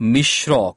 مشراق.